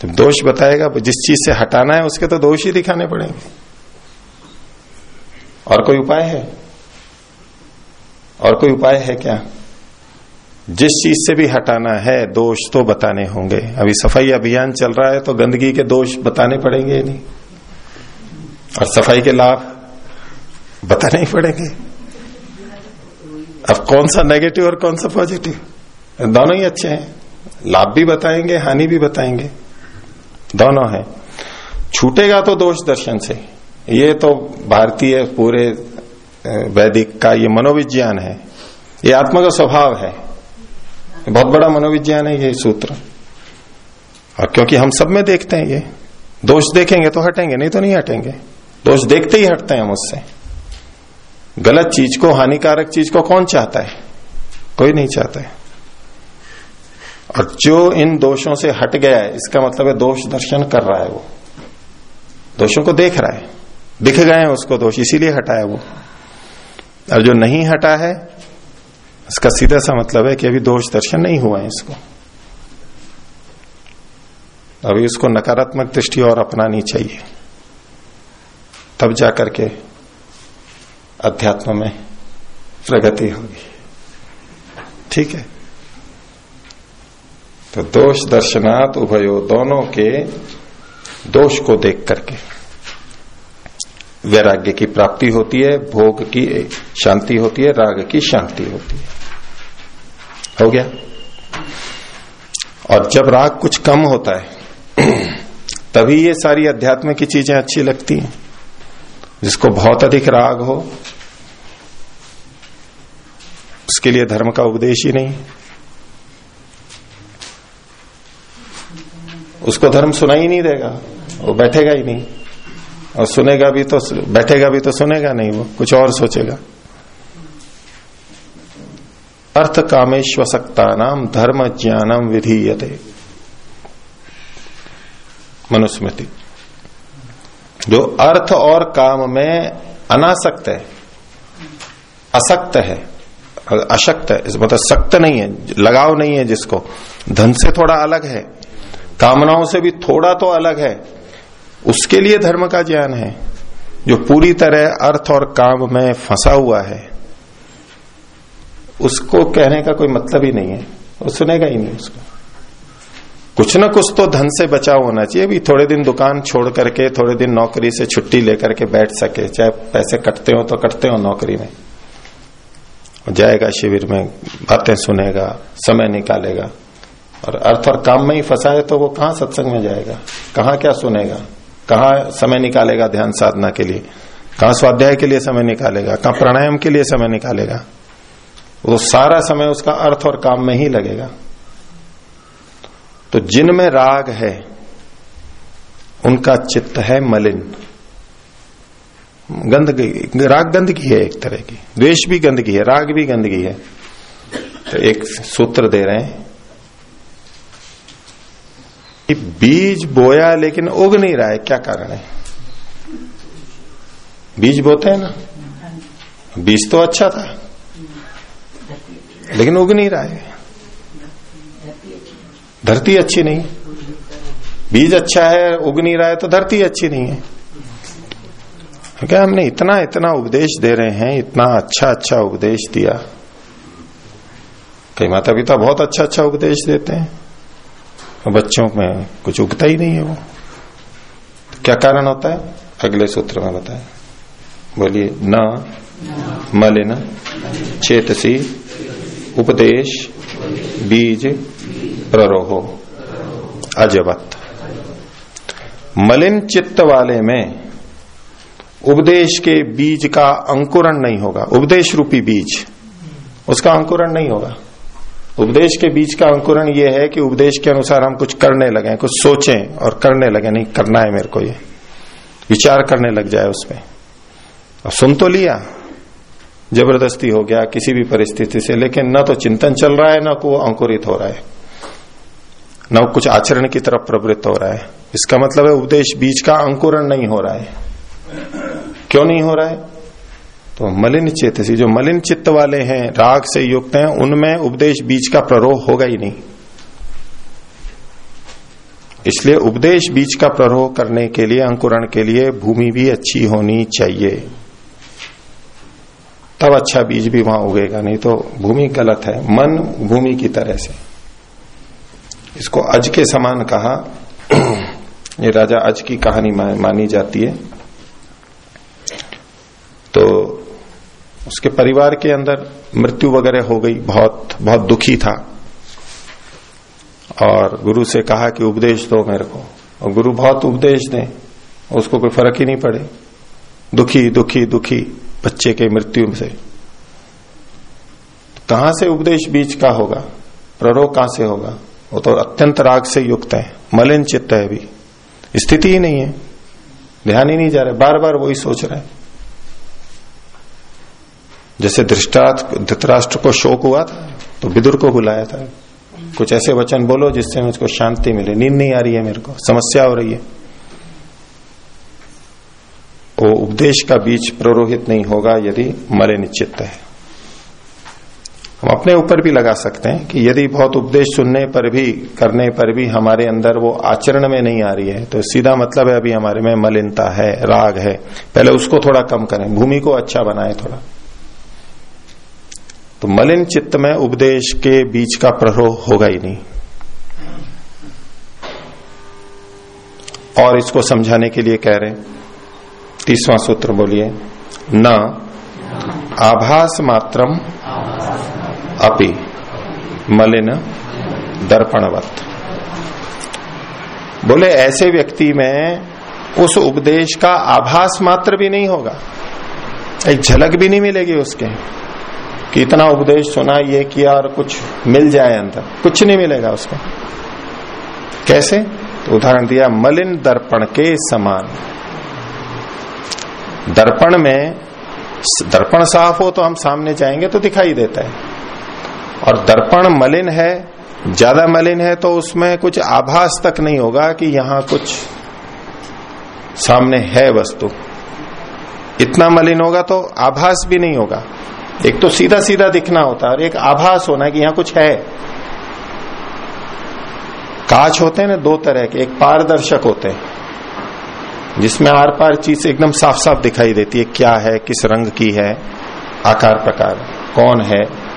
तो दोष बताएगा, जिस चीज़ से हटाना है, उसके तो दोष ही दिखाने पड़ेंगे। और कोई उपाय है? और कोई उपाय है क्या? जिस चीज़ से भी हटाना है, दोष तो बताने होंगे। अभी सफ़ाई अभियान चल रहा है तो गंदगी के दोष बताने पड़ेंगे नहीं। और सफ़ाई के लाभ बताने ही पड़ेंगे। अब कौन सा नेगेटिव और कौन सा पॉजिटिव दोनों ही अच्छे हैं। लाभ भी बताएँगे, हानि भी बताएँगे। दोनों है। छूटेगा तो दोष दर्शन से। ये तो भारतीय पूरे वैदिक का ये मनोविज्ञान है। ये आत्मा का स्वभाव है। बहुत बड़ा मनोविज्ञान है, ये सूत्र। और क्योंकि हम सब में देखते हैं ये, दोष देखेंगे तो हटेंगे, नहीं तो नहीं हटेंगे। दोष देखते ही हटते हैं हम उससे। गलत चीज़ को, हानिकारक चीज़ को कौन चाहता है? कोई नहीं चाहता है। और जो इन दोषों से हट गया है, इसका मतलब है दोष दर्शन कर रहा है वो। दोषों को देख रहा है। दिख गए हैं उसको दोष, इसीलिए हटाया वो। और जो नहीं हटा है इसका सीधा सा मतलब है कि अभी दोष दर्शन नहीं हुआ है इसको। अभी उसको नकारात्मक दृष्टि और अपनानी चाहिए। तब जाकर के अध्यात्म में प्रगति होगी। ठीक है? तो दोष दर्शनात् उभयो दोनों के दोष को देख करके। वैराग्य की प्राप्ति होती है, भोग की शांति होती है, राग की शांति होती है। हो गया। और जब राग कुछ कम होता है, तभी ये सारी अध्यात्म की चीज़ें अच्छी लगती हैं। जिसको बहुत अधिक राग हो, उसके लिए धर्म का उपदेश ही नहीं। उसको धर्म सुना ही नहीं देगा, वो बैठेगा ही नहीं। और सुनेगा भी तो बैठेगा भी तो सुनेगा नहीं, वो कुछ और सोचेगा। अर्थ कामेश्वसक्ता नाम धर्म ज्ञानम विधीयते। मनुस्मृति। जो अर्थ और काम में अनासक्त है, असक्त है, अशक्त है मतलब सक्त नहीं है, लगाव नहीं है जिसको। धन से थोड़ा अलग है, कामनाओं से भी थोड़ा तो अलग है, उसके लिए धर्म का ज्ञान है। जो पूरी तरह अर्थ और काम में फंसा हुआ है उसको कहने का कोई मतलब ही नहीं है। वो सुनेगा ही नहीं उसको। कुछ ना कुछ तो धन से बचाव होना चाहिए। भी थोड़े दिन दुकान छोड़ करके, थोड़े दिन नौकरी से छुट्टी लेकर के बैठ सके। चाहे पैसे कटते हो तो कटते हो नौकरी में। जाएगा शिविर में, बातें सुनेगा, समय निकालेगा। और अर्थ और काम में ही फंसा है तो वो कहाँ सत्संग में जाएगा? कहाँ क्या सुनेगा? कहाँ समय निकालेगा ध्यान साधना के लिए? कहाँ स्वाध्याय के लिए समय निकालेगा? कहाँ प्राणायाम के लिए समय निकालेगा? वो सारा समय उसका अर्थ और काम में ही लगेगा। तो जिनमें राग है, उनका चित्त है मलिन। गंदगी राग गंदगी है एक तरह की। द्वेष भी गंदगी है, राग भी गंदगी है। तो एक सूत्र दे रहे हैं कि बीज बोया लेकिन उग नहीं रहा है, क्या कारण है? बीज बोते हैं ना? बीज तो अच्छा था। लेकिन उग नहीं रहा है। धरती अच्छी नहीं। बीज अच्छा है, उग नहीं रहा है तो धरती अच्छी नहीं है। क्या हमने इतना इतना उपदेश दे रहे हैं, इतना अच्छा अच्छा उपदेश दिया? कई माता पिता बहुत अच्छा अच्छा उपदेश देते हैं। बच्चों में कुछ उगता ही नहीं है वो। तो क्या कारण होता है? अगले सूत्र में बताए। बोलिए, न, मलिन, चेतसी उपदेश, बीज, प्ररोहो अजबत मलिन चित्त वाले में उपदेश के बीज का अंकुरण नहीं होगा। उपदेश रूपी बीज, उसका अंकुरण नहीं होगा। उपदेश के बीच का अंकुरण यह है कि उपदेश के अनुसार हम कुछ करने लगे, कुछ सोचें और करने लगे, नहीं, करना है मेरे को ये। विचार करने लग जाए उसमें। सुन तो लिया। ज़बरदस्ती हो गया किसी भी परिस्थिति से, लेकिन न तो चिंतन चल रहा है, न को अंकुरित हो रहा है। न कुछ आचरण की तरफ़ प्रवृत्त हो रहा है। इसका मतलब है उपदेश बीज का अंकुरण नहीं हो रहा है। क्यों नहीं हो रहा है? तो मलिन चित्त जो मलिन चित्त वाले हैं, राग से युक्त हैं, उनमें उपदेश बीज का प्ररोह होगा ही नहीं। इसलिए उपदेश बीज का प्ररोह करने के लिए, अंकुरण के लिए भूमि भी अच्छी होनी चाहिए। तब अच्छा बीज भी वहाँ उगेगा, नहीं तो भूमि गलत है। मन भूमि की तरह से। इसको अज के समान कहा, ये राजा अज की कहानी मानी जाती है। तो उसके परिवार के अंदर मृत्यु वगैरह हो गई, बहुत बहुत दुखी था। और गुरु से कहा कि उपदेश दो मेरे को। और गुरु बहुत उपदेश दें, उसको कोई फ़र्क ही नहीं पड़े। दुखी दुखी दुखी। बच्चे के मृत्यु से। तो कहाँ से उपदेश बीच का होगा? प्ररोग कहाँ से होगा? वो तो अत्यंत राग से युक्त है, मलिन चित्त है अभी। स्थिति ही नहीं है। ध्यान ही नहीं जा रहा बार बार वही सोच रहे हैं। जैसे धृतराष्ट्र को शोक हुआ था तो विदुर को बुलाया था। कुछ ऐसे वचन बोलो जिससे मुझको शांति मिले। नींद नहीं आ रही है मेरे को, समस्या हो रही है। वो उपदेश का बीज प्ररोहित नहीं होगा यदि मलिन चित्त है। हम अपने ऊपर भी लगा सकते हैं कि यदि बहुत उपदेश सुनने पर भी, करने पर भी हमारे अंदर वो आचरण में नहीं आ रही है तो सीधा मतलब है अभी हमारे में मलिनता है, राग है। पहले उसको थोड़ा कम करें, भूमि को अच्छा बनाए थोड़ा। तो मलिन चित्त में उपदेश के बीच का प्ररोह होगा ही नहीं। और इसको समझाने के लिए कह रहे तीसवा सूत्र बोलिए, न आभास मात्रम अपि मलिन दर्पणवत। बोले, ऐसे व्यक्ति में उस उपदेश का आभास मात्र भी नहीं होगा, एक झलक भी नहीं मिलेगी उसके, कि इतना उपदेश सुना, ये किया और कुछ मिल जाए अंदर, कुछ नहीं मिलेगा उसको। कैसे? तो उदाहरण दिया, मलिन दर्पण के समान। दर्पण में, दर्पण साफ़ हो तो हम सामने जाएँगे तो दिखाई देता है। और दर्पण मलिन है, ज़्यादा मलिन है तो उसमें कुछ आभास तक नहीं होगा कि यहाँ कुछ सामने है वस्तु। इतना मलिन होगा तो आभास भी नहीं होगा। एक तो सीधा सीधा दिखना होता है और एक आभास होना है कि यहाँ कुछ है। कांच होते हैं ना दो तरह के, एक पारदर्शक होते हैं। जिसमें आर पार चीज़ एकदम साफ़ साफ़ दिखाई देती है, क्या है, किस रंग की है, आकार प्रकार, कौन है,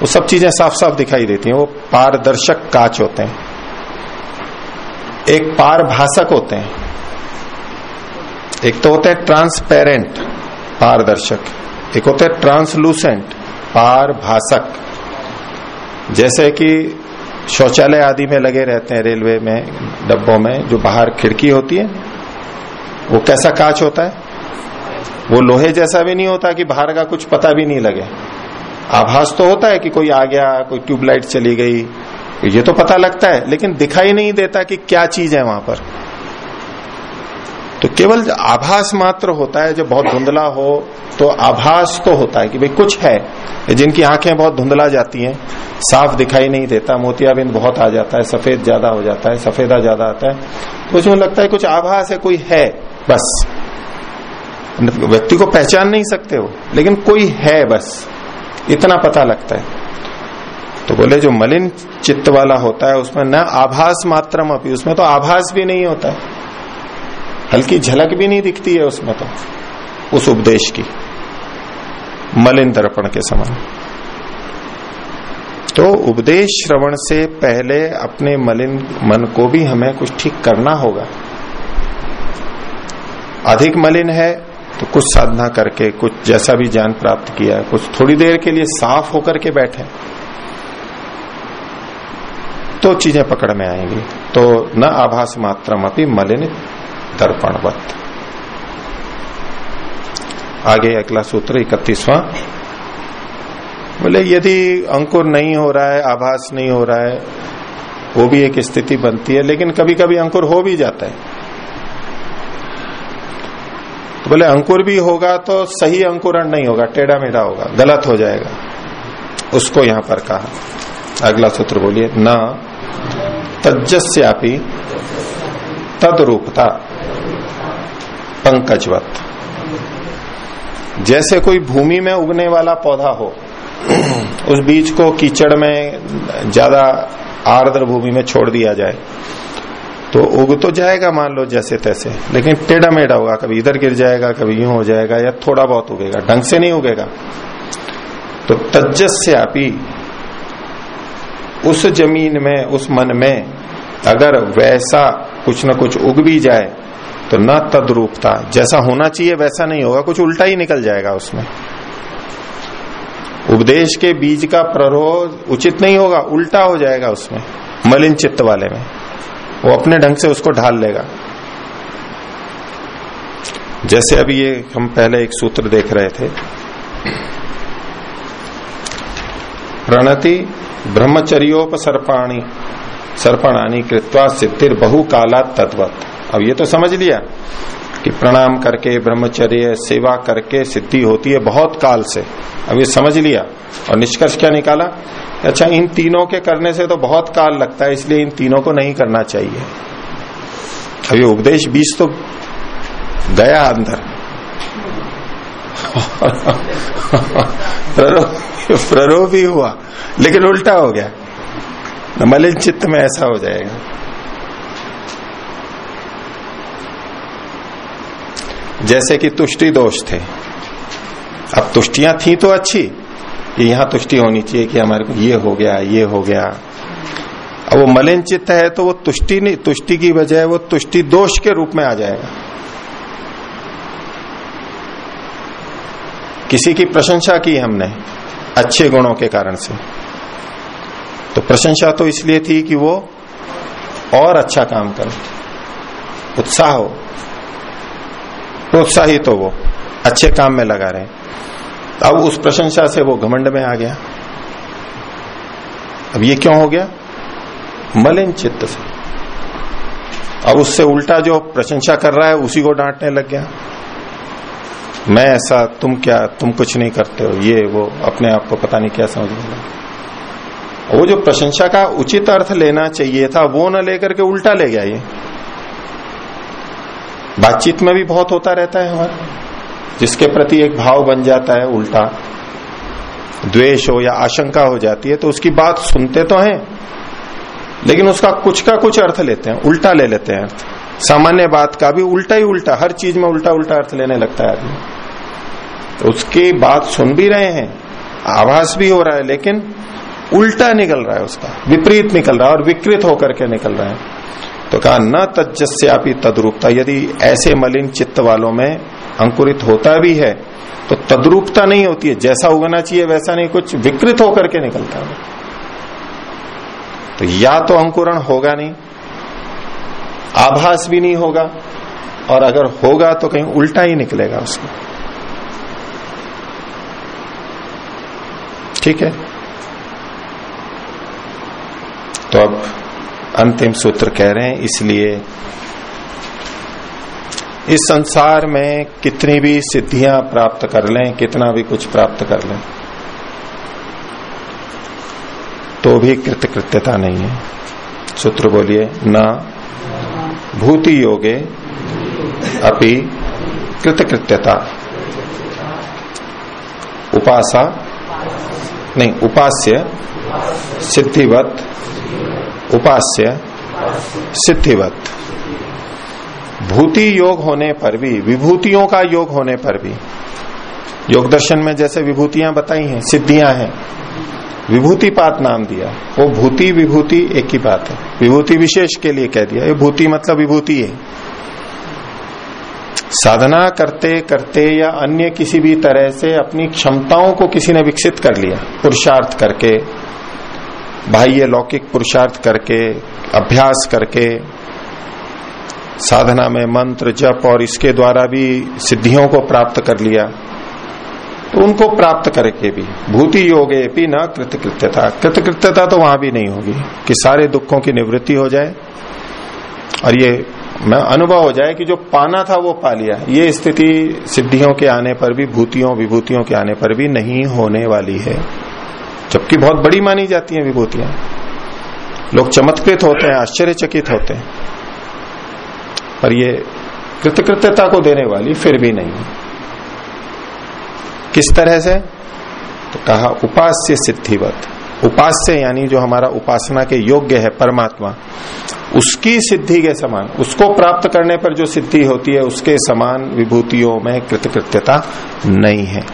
वो सब चीज़ें साफ़ साफ़ दिखाई देती हैं, वो पारदर्शक कांच होते हैं। एक पारभाषक होते हैं। एक तो होते हैं ट्रांसपेरेंट, पारदर्शक। एक होता है ट्रांसलूसेंट, पारभाषक। जैसे कि शौचालय आदि में लगे रहते हैं रेलवे में, डब्बों में, जो बाहर खिड़की होती है वो कैसा कांच होता है? वो लोहे जैसा भी नहीं होता कि बाहर का कुछ पता भी नहीं लगे। आभास तो होता है कि कोई आ गया, कोई ट्यूबलाइट चली गई, ये तो पता लगता है, लेकिन दिखाई नहीं देता कि क्या चीज़ है वहाँ पर। तो केवल आभास मात्र होता है, जब बहुत धुंधला हो तो आभास तो होता है कि भाई कुछ है जिनकी आँखें बहुत धुंधला जाती हैं, साफ़ दिखाई नहीं देता, मोतियाबिंद बहुत आ जाता है, सफ़ेद ज़्यादा हो जाता है, सफेदा ज़्यादा आता है तो उसमें लगता है कुछ आभास है, कोई है, बस। व्यक्ति को पहचान नहीं सकते हो लेकिन कोई है, बस। इतना पता लगता है। तो बोले, जो मलिन चित्त वाला होता है, उसमें न आभास मात्रम अपनी उसमें तो आभास भी नहीं होता। है हल्की झलक भी नहीं दिखती है उसमें तो उस उपदेश की मलिन दर्पण के समान। तो उपदेश श्रवण से पहले अपने मलिन मन को भी हमें कुछ ठीक करना होगा। अधिक मलिन है तो कुछ साधना करके, कुछ जैसा भी ज्ञान प्राप्त किया, कुछ थोड़ी देर के लिए साफ़ होकर के बैठे। तो चीज़ें पकड़ में आएँगी। तो न आभास मात्रम अपनी मलिन दर्पणवत आगे अगला सूत्र, इकतीसवां। बोले, यदि अंकुर नहीं हो रहा है, आभास नहीं हो रहा है, वो भी एक स्थिति बनती है, लेकिन कभी कभी अंकुर हो भी जाता है। तो बोले, अंकुर भी होगा तो सही अंकुरण नहीं होगा टेढ़ा मेढ़ा होगा, गलत हो जाएगा। उसको यहाँ पर कहा। अगला सूत्र बोलिए, न तजस्यापी तदरूपता। पंकजवत जैसे कोई भूमि में उगने वाला पौधा हो, उस बीज को कीचड़ में ज़्यादा आर्द्र भूमि में छोड़ दिया जाए तो उग तो जाएगा मान लो जैसे तैसे, लेकिन टेढ़ा मेढ़ा होगा, कभी इधर गिर जाएगा, कभी यूँ हो जाएगा, या थोड़ा बहुत उगेगा, ढंग से नहीं उगेगा। तो तजस से तजस्यापी उस ज़मीन में, उस मन में अगर वैसा कुछ न कुछ उग भी जाए तो न तद्रूपता। जैसा होना चाहिए वैसा नहीं होगा, कुछ उल्टा ही निकल जाएगा उसमें। उपदेश के बीज का प्ररोह उचित नहीं होगा, उल्टा हो जाएगा उसमें, मलिन चित्त वाले में। वो अपने ढंग से उसको ढाल लेगा। जैसे अभी ये हम पहले एक सूत्र देख रहे थे। प्रणति ब्रह्मचर्योपसर्पाणी सर्पणानी कृत्वा सिद्धिर बहु काला तत्वत अब ये तो समझ लिया कि प्रणाम करके, ब्रह्मचर्य, सेवा करके सिद्धि होती है बहुत काल से। अब ये समझ लिया और निष्कर्ष क्या निकाला? अच्छा इन तीनों के करने से तो बहुत काल लगता है, इसलिए इन तीनों को नहीं करना चाहिए। अब ये उपदेश बीज तो गया अंदर। प्ररो भी हुआ, लेकिन उल्टा हो गया। मलिन चित्त में ऐसा हो जाएगा। जैसे कि तुष्टि दोष थे। अब तुष्टियाँ थी तो अच्छी यहाँ तुष्टि होनी चाहिए कि हमारे को ये हो गया, ये हो गया। अब वो मलिन चित्त है तो वो तुष्टि नहीं, तुष्टि की बजाय वो तुष्टि दोष के रूप में आ जाएगा। किसी की प्रशंसा की हमने, अच्छे गुणों के कारण से। तो प्रशंसा तो इसलिए थी कि वो और अच्छा काम करे, उत्साह हो। प्रोत्साहित हो वो, अच्छे काम में लगा रहे अब उस प्रशंसा से वो घमंड में आ गया। अब ये क्यों हो गया? मलिन चित्त से। अब उससे उल्टा जो प्रशंसा कर रहा है, उसी को डांटने लग गया। मैं ऐसा, तुम क्या, तुम कुछ नहीं करते हो, ये, वो, अपने आप को पता नहीं क्या समझ लगा वो जो प्रशंसा का उचित अर्थ लेना चाहिए था, वो न लेकर के उल्टा ले गया ये। बातचीत में भी बहुत होता रहता है हमारा, जिसके प्रति एक भाव बन जाता है उल्टा। द्वेष हो या आशंका हो जाती है तो उसकी बात सुनते तो हैं, लेकिन उसका कुछ का कुछ अर्थ लेते हैं, उल्टा ले लेते हैं अर्थ। सामान्य बात का भी उल्टा ही उल्टा, हर चीज़ में उल्टा उल्टा अर्थ लेने लगता है आदमी। तो उसकी बात सुन भी रहे हैं, आभास भी हो रहा है, लेकिन उल्टा निकल रहा है उसका, विपरीत निकल रहा है और विकृत होकर के निकल रहा है। तो कहा, न तजस्यापी तद्रूपता। यदि ऐसे मलिन चित्त वालों में अंकुरित होता भी है तो तद्रूपता नहीं होती है। जैसा उगना चाहिए, वैसा नहीं। कुछ विकृत होकर के निकलता है। तो या तो अंकुरण होगा नहीं, आभास भी नहीं होगा, और अगर होगा तो कहीं उल्टा ही निकलेगा उसको ठीक है? तो अब अंतिम सूत्र कह रहे हैं, इसलिए इस संसार में कितनी भी सिद्धियाँ प्राप्त कर लें, कितना भी कुछ प्राप्त कर लें तो भी कृतकृत्यता नहीं है। सूत्र बोलिए, न भूति योगे अपि कृतकृत्यता। उपासा नहीं, उपास्य सिद्धिवत उपास्य सिद्धिवत। भूति योग होने पर भी, विभूतियों का योग होने पर भी। योग दर्शन में जैसे विभूतियाँ बताई हैं, सिद्धियाँ हैं। विभूति पात नाम दिया। वो भूति, विभूति एक ही बात है। विभूति विशेष के लिए कह दिया। ये भूति मतलब विभूति है। साधना करते करते या अन्य किसी भी तरह से अपनी क्षमताओं को किसी ने विकसित कर लिया, पुरुषार्थ करके बाह्य लौकिक पुरुषार्थ करके, अभ्यास करके, साधना में मंत्र, जप और इसके द्वारा भी सिद्धियों को प्राप्त कर लिया तो उनको प्राप्त करके भी। भूति योगे भी न कृतकृत्यता। कृतकृत्यता तो वहाँ भी नहीं होगी, कि सारे दुखों की निवृत्ति हो जाए। और ये, मैं, अनुभव हो जाए कि जो पाना था वो पा लिया। ये स्थिति सिद्धियों के आने पर भी, भूतियों, विभूतियों के आने पर भी नहीं होने वाली है। जबकि बहुत बड़ी मानी जाती है विभूतियाँ। लोग चमत्कृत होते हैं, आश्चर्यचकित होते हैं। पर ये कृतकृत्यता को देने वाली फिर भी नहीं है। किस तरह से? तो कहा, उपास्य सिद्धिवत। उपास्य यानी जो हमारा उपासना के योग्य है, परमात्मा, उसकी सिद्धि के समान, उसको प्राप्त करने पर जो सिद्धि होती है, उसके समान विभूतियों में कृतकृत्यता नहीं है।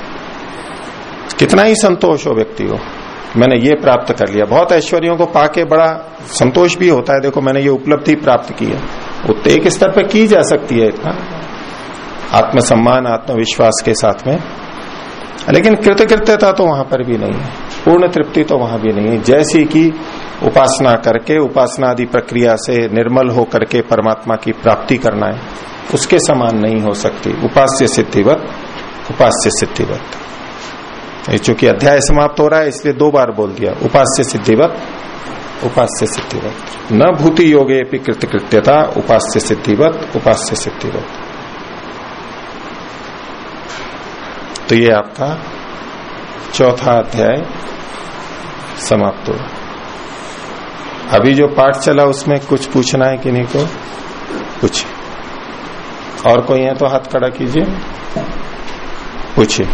कितना ही संतोष हो व्यक्ति को। मैंने ये प्राप्त कर लिया। बहुत ऐश्वर्यों को पाके बड़ा संतोष भी होता है। देखो, मैंने ये उपलब्धि प्राप्त की है। तो एक स्तर पर की जा सकती है इतना। आत्मसम्मान, आत्मविश्वास के साथ में। लेकिन कृतकृत्यता तो वहाँ पर भी नहीं है। पूर्ण तृप्ति तो वहाँ भी नहीं है। जैसी कि उपासना करके उपासना आदि प्रक्रिया से निर्मल हो करके परमात्मा की प्राप्ति करना है, उसके समान नहीं हो सकती। उपास्य सिद्धिवत उपास्य सिद्धिवत। चूँकि अध्याय समाप्त हो रहा है, इसलिए दो बार बोल दिया। उपास्य सिद्धिवत उपास्य सिद्धिवत। न भूति योगे कृतकृत्यता, उपास्य सिद्धिवत उपास्य सिद्धिवत। तो ये आपका चौथा अध्याय समाप्त हुआ अभी जो पाठ चला, उसमें कुछ पूछना है कि नहीं को कुछ और कोई है तो हाथ खड़ा कीजिए। पूछिए।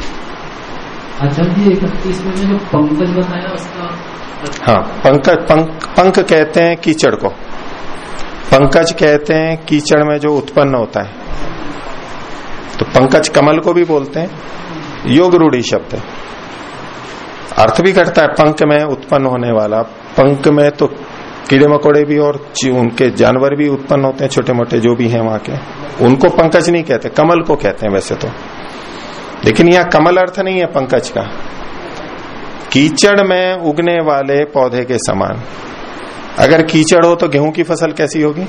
अच्छा जी पंकज बताया उसका हाँ पंकज पंक पंख कहते हैं कीचड़ को। पंकज कहते हैं कीचड़ में जो उत्पन्न होता है। तो पंकज कमल को भी बोलते हैं। योग रूढ़ी शब्द है। अर्थ भी घटता है पंख में उत्पन्न होने वाला। पंख में तो कीड़े मकोड़े भी और उनके जानवर भी उत्पन्न होते हैं छोटे मोटे जो भी हैं वहाँ के। उनको पंकज नहीं कहते, कमल को कहते हैं वैसे तो। लेकिन यह कमल अर्थ नहीं है पंकज का। कीचड़ में उगने वाले पौधे के समान। अगर कीचड़ हो तो गेहूँ की फ़सल कैसी होगी?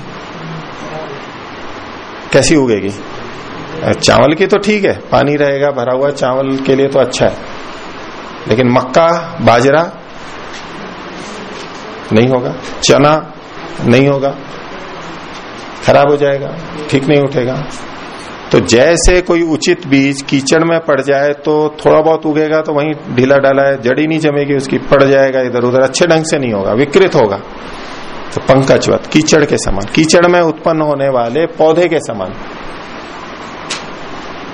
कैसी उगेगी? चावल की तो ठीक है, पानी रहेगा, भरा हुआ चावल के लिए तो अच्छा है। लेकिन मक्का, बाजरा नहीं होगा, चना नहीं होगा, खराब हो जाएगा, ठीक नहीं उठेगा। तो जैसे कोई उचित बीज कीचड़ में पड़ जाए तो थोड़ा बहुत उगेगा तो वहीं ढीला डाला है, जड़ी नहीं जमेगी, उसकी पड़ जाएगा इधर उधर, अच्छे ढंग से नहीं होगा, विकृत होगा। तो पंकजवत, कीचड़ के समान, कीचड़ में उत्पन्न होने वाले पौधे के समान।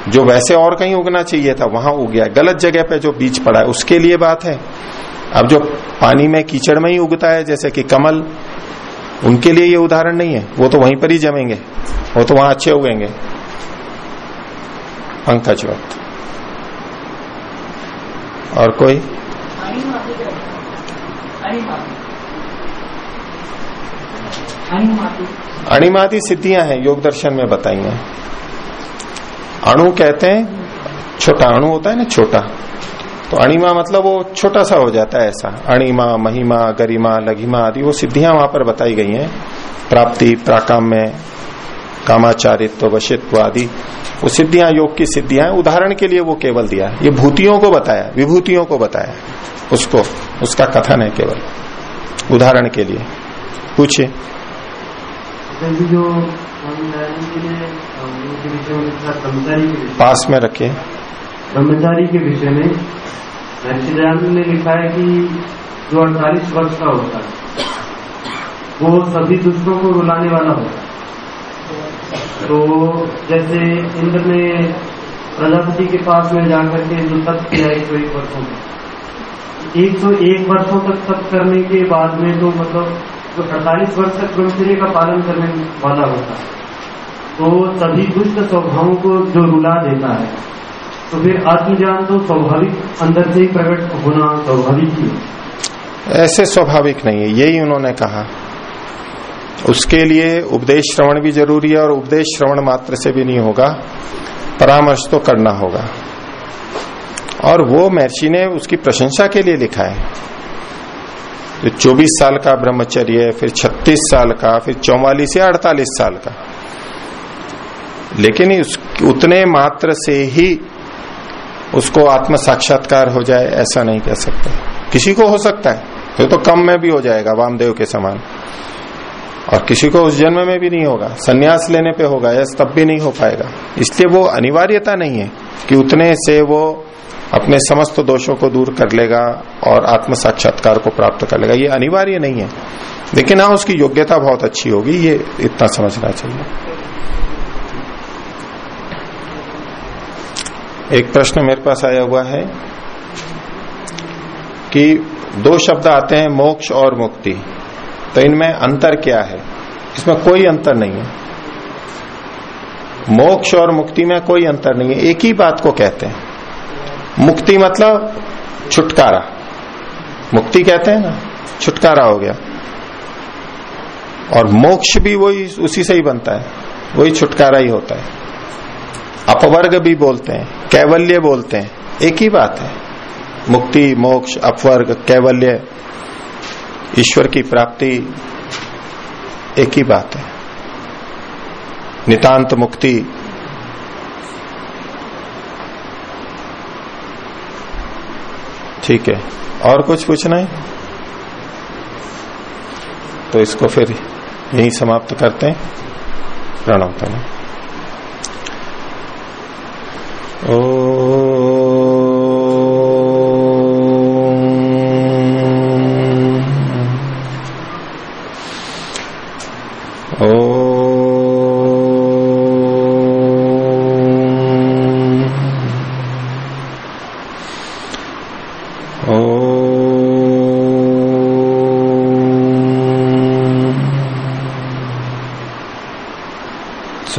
जो वैसे और कहीं उगना चाहिए था, वहाँ उग गया, गलत जगह पे जो बीज पड़ा है, उसके लिए बात है। अब जो पानी में कीचड़ में ही उगता है, जैसे कि कमल, उनके लिए ये उदाहरण नहीं है, वो तो वहीं पर ही जमेंगे, वो तो वहाँ अच्छे उगेंगे। पंकजवत और कोई? अणिमादि सिद्धियाँ हैं योग दर्शन में बताई हैं। अणु कहते हैं छोटा अणु होता है ना छोटा। तो अणिमा मतलब वो छोटा सा हो जाता है ऐसा। अणिमा महिमा गरिमा लघिमा आदि वो सिद्धियाँ वहाँ पर बताई गई हैं। प्राप्ति प्राकाम में कामाचारित्व वशित्व आदि वो सिद्धियाँ योग की सिद्धियाँ उदाहरण के लिए वो केवल दिया ये भूतियों को बताया विभूतियों को बताया। उसको उसका कथन है केवल। उदाहरण के लिए। पूछिए। पास में रखिए। ब्रह्मचारी के विषय में ने लिखा है कि जो अड़तालीस वर्ष का होता है वो सभी दूसरों को रुलाने वाला होता है। तो जैसे इंद्र ने प्रजापति के पास में जाकर के जो तप किया एक सौ एक वर्षों में। एक सौ एक वर्षों तक तप करने के बाद में तो मतलब जो अड़तालीस वर्ष तक ब्रह्मचर्य का पालन करने वाला होता है। तो सभी दुष्ट स्वभावों को जो रुला देता है तो फिर आत्मज्ञान तो स्वाभाविक अंदर से ही प्रकट होना स्वाभाविक ही है। ऐसे स्वाभाविक नहीं है, यही उन्होंने कहा। उसके लिए उपदेश श्रवण भी ज़रूरी है और उपदेश श्रवण मात्र से भी नहीं होगा परामर्श तो करना होगा। और वो महर्षि ने उसकी प्रशंसा के लिए लिखा है। जो 24 साल का ब्रह्मचर्य फिर 36 साल का फिर चौवालीस या 48 साल का। लेकिन उस उतने मात्र से ही उसको आत्म साक्षात्कार हो जाए ऐसा नहीं कह सकते। किसी को हो सकता है तो, तो कम में भी हो जाएगा वामदेव के समान। और किसी को उस जन्म में भी नहीं होगा, संन्यास लेने पे होगा या तब भी नहीं हो पाएगा। इसलिए वो अनिवार्यता नहीं है कि उतने से वो अपने समस्त दोषों को दूर कर लेगा और आत्म साक्षात्कार को प्राप्त कर लेगा। ये अनिवार्य नहीं है। लेकिन हाँ उसकी योग्यता बहुत अच्छी होगी, ये इतना समझना चाहिए। एक प्रश्न मेरे पास आया हुआ है कि दो शब्द आते हैं, मोक्ष और मुक्ति। तो इनमें अंतर क्या है? इसमें कोई अंतर नहीं है। मोक्ष और मुक्ति में कोई अंतर नहीं है। एक ही बात को कहते हैं। मुक्ति मतलब छुटकारा। मुक्ति कहते हैं ना, छुटकारा हो गया। और मोक्ष भी वही उसी से ही बनता है। वही छुटकारा ही होता है। अपवर्ग भी बोलते हैं, कैवल्य बोलते हैं। एक ही बात है। मुक्ति, मोक्ष, अपवर्ग, कैवल्य ईश्वर की प्राप्ति एक ही बात है। नितांत मुक्ति ठीक है। और कुछ पूछना है? तो इसको फिर यही समाप्त करते हैं। प्रणव प्रणव ओ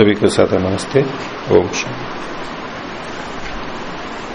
सभी को साथ नमस्ते ओम शांति।